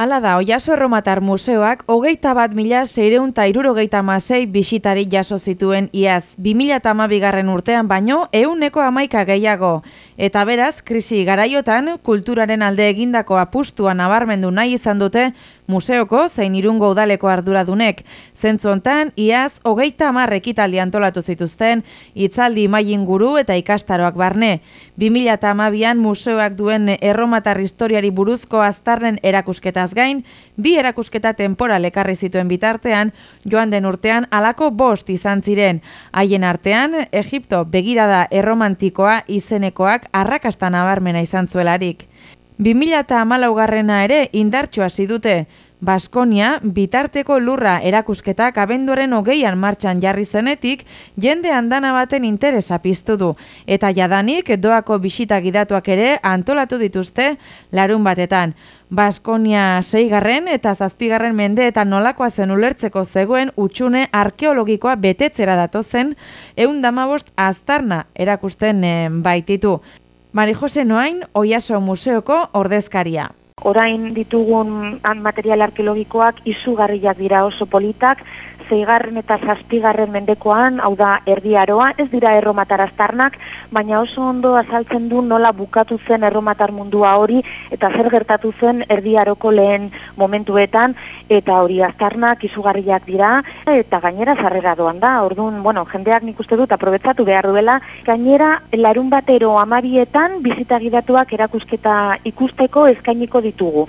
Hala da, Oiaso Erromatar Museoak hogeita bat mila zeireun ta irurogeita masei bisitari jaso zituen iaz. 2000 bigarren urtean baino, euneko amaika gehiago. Eta beraz, krisi garaiotan, kulturaren alde egindako apustua nabarmendu nahi izan dute museoko zein irungo udaleko arduradunek. Zentzu hontan, iaz, hogeita amar ekitaldi antolatu zituzten, itzaldi maien guru eta ikastaroak barne. 2000 an museoak duen erromatar historiari buruzko aztarren erakusketaz gain, bi erakusketa temporal ekarri zituen bitartean, joan den urtean alako bost izan ziren. Haien artean, Egipto begirada erromantikoa izenekoak arrakasta nabarmena izan zuelarik. 2000 garrena ere indartxoa zidute, Baskonia bitarteko lurra erakusketak abenduaren hogeian martxan jarri zenetik jende handana baten interesa piztu du. Eta jadanik doako bisita gidatuak ere antolatu dituzte larun batetan. Baskonia seigarren eta zazpigarren mende eta nolakoa zen ulertzeko zegoen utxune arkeologikoa betetzera datozen eun damabost aztarna erakusten eh, baititu. Mari Jose Noain, Oiaso Museoko ordezkaria orain ditugun material arkeologikoak izugarriak dira oso politak, zeigarren eta zazpigarren mendekoan, hau da erdiaroa, ez dira erromatar aztarnak, baina oso ondo azaltzen du nola bukatu zen erromatar mundua hori, eta zer gertatu zen erdiaroko lehen momentuetan, eta hori aztarnak izugarriak dira, eta gainera zarrera doan da, orduan, bueno, jendeak nik uste dut, aprobetzatu behar duela, gainera, larun batero amabietan, bizitagidatuak erakusketa ikusteko eskainiko ditugu.